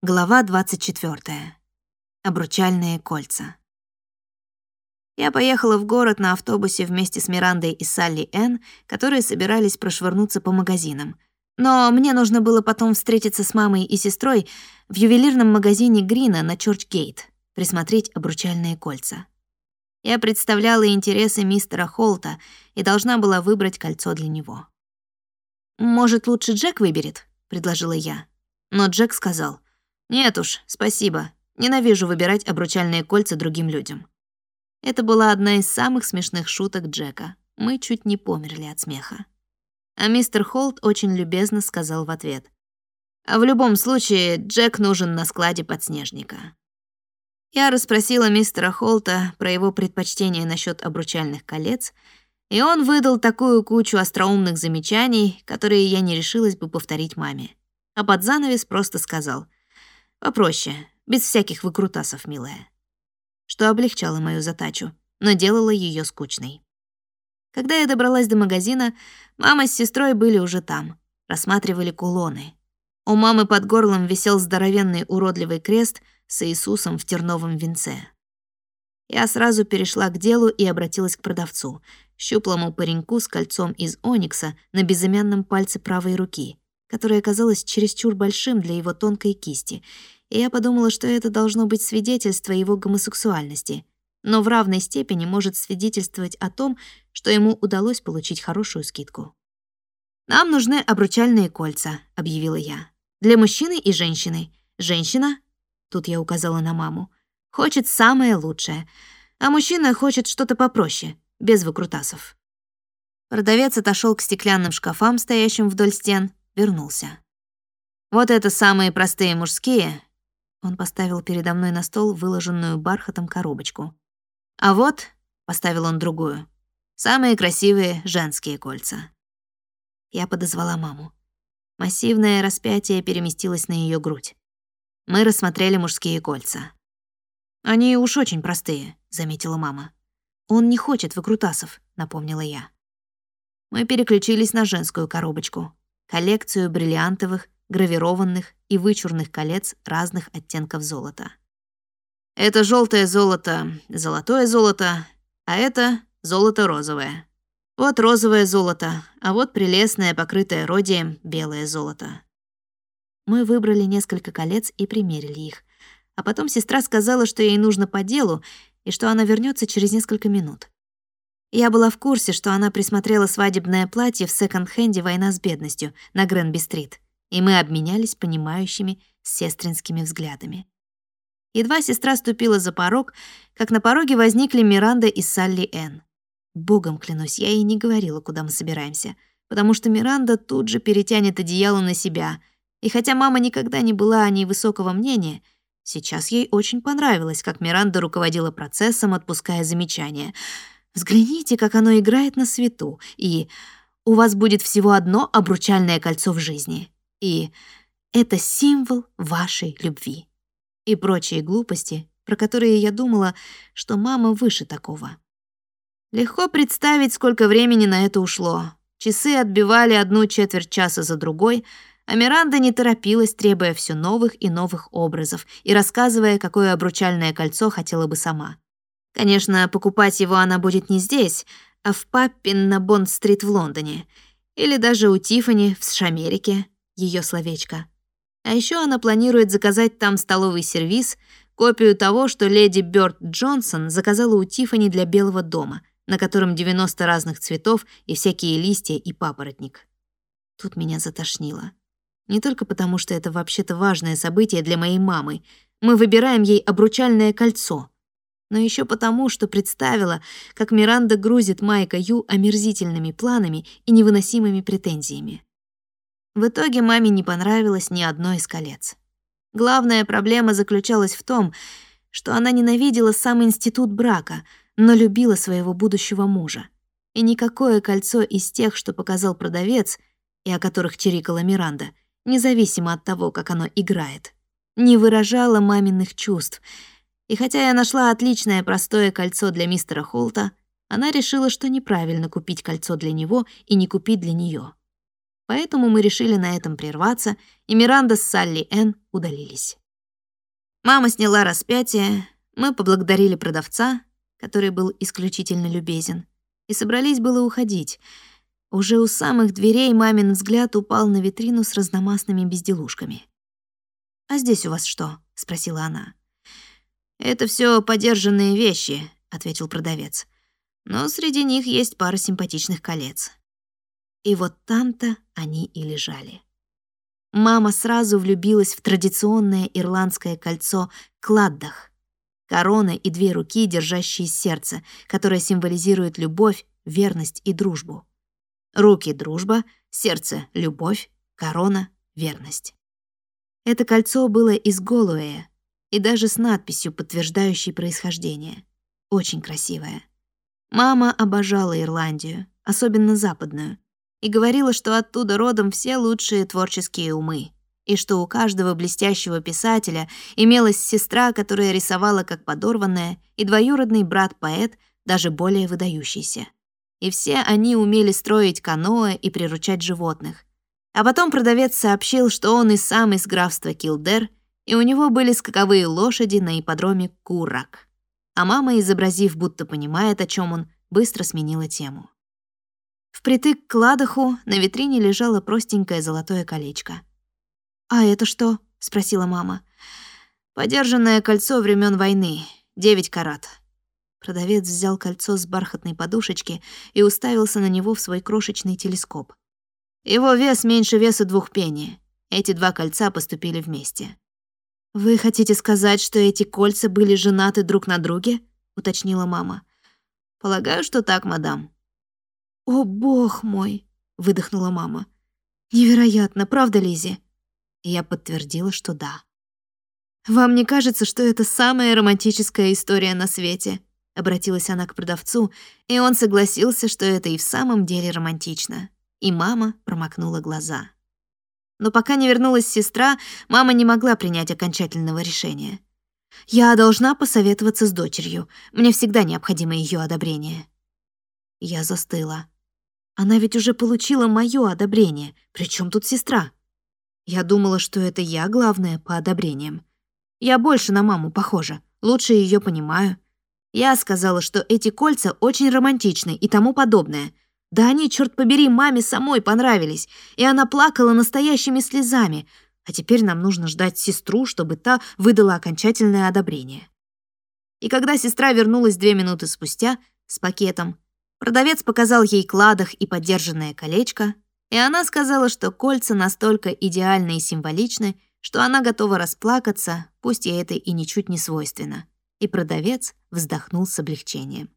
Глава 24. Обручальные кольца. Я поехала в город на автобусе вместе с Мирандой и Салли Н, которые собирались прошвырнуться по магазинам. Но мне нужно было потом встретиться с мамой и сестрой в ювелирном магазине Грина на Чорчгейт, присмотреть обручальные кольца. Я представляла интересы мистера Холта и должна была выбрать кольцо для него. «Может, лучше Джек выберет?» — предложила я. Но Джек сказал — «Нет уж, спасибо. Ненавижу выбирать обручальные кольца другим людям». Это была одна из самых смешных шуток Джека. Мы чуть не померли от смеха. А мистер Холт очень любезно сказал в ответ. «А в любом случае, Джек нужен на складе подснежника». Я расспросила мистера Холта про его предпочтения насчет обручальных колец, и он выдал такую кучу остроумных замечаний, которые я не решилась бы повторить маме. А под занавес просто сказал — Попроще, без всяких выкрутасов, милая. Что облегчало мою задачу, но делало ее скучной. Когда я добралась до магазина, мама с сестрой были уже там, рассматривали кулоны. У мамы под горлом висел здоровенный уродливый крест с Иисусом в терновом венце. Я сразу перешла к делу и обратилась к продавцу, щуплому пареньку с кольцом из оникса на безымянном пальце правой руки, которое оказалось чересчур большим для его тонкой кисти, и я подумала, что это должно быть свидетельство его гомосексуальности, но в равной степени может свидетельствовать о том, что ему удалось получить хорошую скидку. «Нам нужны обручальные кольца», — объявила я. «Для мужчины и женщины. Женщина, тут я указала на маму, хочет самое лучшее, а мужчина хочет что-то попроще, без выкрутасов». Продавец отошел к стеклянным шкафам, стоящим вдоль стен, вернулся. «Вот это самые простые мужские». Он поставил передо мной на стол выложенную бархатом коробочку. «А вот», — поставил он другую, — «самые красивые женские кольца». Я подозвала маму. Массивное распятие переместилось на ее грудь. Мы рассмотрели мужские кольца. «Они уж очень простые», — заметила мама. «Он не хочет выкрутасов», — напомнила я. Мы переключились на женскую коробочку коллекцию бриллиантовых, гравированных и вычурных колец разных оттенков золота. Это желтое золото, золотое золото, а это золото розовое. Вот розовое золото, а вот прелестное, покрытое родием, белое золото. Мы выбрали несколько колец и примерили их. А потом сестра сказала, что ей нужно по делу и что она вернется через несколько минут. Я была в курсе, что она присмотрела свадебное платье в секонд-хенде «Война с бедностью» на Гренби-стрит, и мы обменялись понимающими сестринскими взглядами. Едва сестра ступила за порог, как на пороге возникли Миранда и Салли Энн. Богом клянусь, я ей не говорила, куда мы собираемся, потому что Миранда тут же перетянет одеяло на себя, и хотя мама никогда не была о ней высокого мнения, сейчас ей очень понравилось, как Миранда руководила процессом, отпуская замечания — Взгляните, как оно играет на свету. И у вас будет всего одно обручальное кольцо в жизни. И это символ вашей любви. И прочие глупости, про которые я думала, что мама выше такого. Легко представить, сколько времени на это ушло. Часы отбивали одну четверть часа за другой, а Миранда не торопилась, требуя все новых и новых образов и рассказывая, какое обручальное кольцо хотела бы сама. Конечно, покупать его она будет не здесь, а в Паппин на Бонд-стрит в Лондоне. Или даже у Тиффани в Шамерике, ее словечко. А еще она планирует заказать там столовый сервиз, копию того, что леди Бёрд Джонсон заказала у Тиффани для Белого дома, на котором 90 разных цветов и всякие листья и папоротник. Тут меня затошнило. Не только потому, что это вообще-то важное событие для моей мамы. Мы выбираем ей обручальное кольцо — но еще потому, что представила, как Миранда грузит Майка Ю омерзительными планами и невыносимыми претензиями. В итоге маме не понравилось ни одно из колец. Главная проблема заключалась в том, что она ненавидела сам институт брака, но любила своего будущего мужа. И никакое кольцо из тех, что показал продавец, и о которых чирикала Миранда, независимо от того, как оно играет, не выражало маминых чувств — и хотя я нашла отличное простое кольцо для мистера Холта, она решила, что неправильно купить кольцо для него и не купить для нее. Поэтому мы решили на этом прерваться, и Миранда с Салли Энн удалились. Мама сняла распятие, мы поблагодарили продавца, который был исключительно любезен, и собрались было уходить. Уже у самых дверей мамин взгляд упал на витрину с разномастными безделушками. «А здесь у вас что?» — спросила она. «Это все подержанные вещи», — ответил продавец. «Но среди них есть пара симпатичных колец». И вот там-то они и лежали. Мама сразу влюбилась в традиционное ирландское кольцо «кладдах», корона и две руки, держащие сердце, которое символизирует любовь, верность и дружбу. Руки — дружба, сердце — любовь, корона — верность. Это кольцо было из Голуэя и даже с надписью, подтверждающей происхождение. Очень красивое. Мама обожала Ирландию, особенно западную, и говорила, что оттуда родом все лучшие творческие умы, и что у каждого блестящего писателя имелась сестра, которая рисовала как подорванная, и двоюродный брат-поэт, даже более выдающийся. И все они умели строить каноэ и приручать животных. А потом продавец сообщил, что он и сам из графства Килдер, и у него были скаковые лошади на ипподроме Курак. А мама, изобразив, будто понимает, о чем он, быстро сменила тему. Впритык к ладоху на витрине лежало простенькое золотое колечко. «А это что?» — спросила мама. «Подержанное кольцо времен войны, девять карат». Продавец взял кольцо с бархатной подушечки и уставился на него в свой крошечный телескоп. Его вес меньше веса двух пенни. Эти два кольца поступили вместе. «Вы хотите сказать, что эти кольца были женаты друг на друге?» — уточнила мама. «Полагаю, что так, мадам», «О, бог мой!» — выдохнула мама. «Невероятно, правда, Лизи?» Я подтвердила, что да. «Вам не кажется, что это самая романтическая история на свете?» Обратилась она к продавцу, и он согласился, что это и в самом деле романтично. И мама промокнула глаза. Но пока не вернулась сестра, мама не могла принять окончательного решения. «Я должна посоветоваться с дочерью. Мне всегда необходимо ее одобрение». Я застыла. Она ведь уже получила моё одобрение. Причём тут сестра? Я думала, что это я главная по одобрениям. Я больше на маму похожа, лучше её понимаю. Я сказала, что эти кольца очень романтичны и тому подобное. Да они, чёрт побери, маме самой понравились, и она плакала настоящими слезами. А теперь нам нужно ждать сестру, чтобы та выдала окончательное одобрение. И когда сестра вернулась две минуты спустя с пакетом, Продавец показал ей кладах и подержанное колечко, и она сказала, что кольца настолько идеальны и символичны, что она готова расплакаться, пусть ей это и ничуть не свойственно. И продавец вздохнул с облегчением.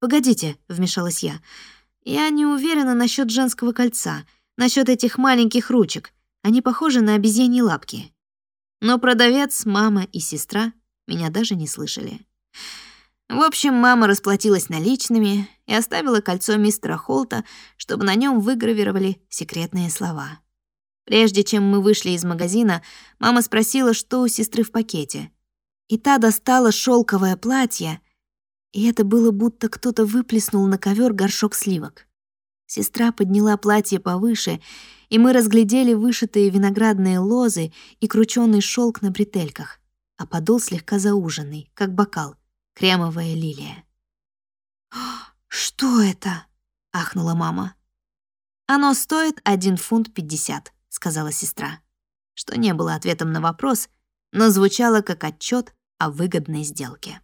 «Погодите», — вмешалась я, — «я не уверена насчет женского кольца, насчет этих маленьких ручек. Они похожи на обезьяньи лапки». Но продавец, мама и сестра меня даже не слышали. В общем, мама расплатилась наличными и оставила кольцо мистера Холта, чтобы на нем выгравировали секретные слова. Прежде чем мы вышли из магазина, мама спросила, что у сестры в пакете. И та достала шелковое платье, и это было будто кто-то выплеснул на ковер горшок сливок. Сестра подняла платье повыше, и мы разглядели вышитые виноградные лозы и кручёный шелк на бретельках, а подол слегка зауженный, как бокал кремовая лилия. «Что это?» — ахнула мама. «Оно стоит один фунт пятьдесят», — сказала сестра, что не было ответом на вопрос, но звучало как отчет о выгодной сделке.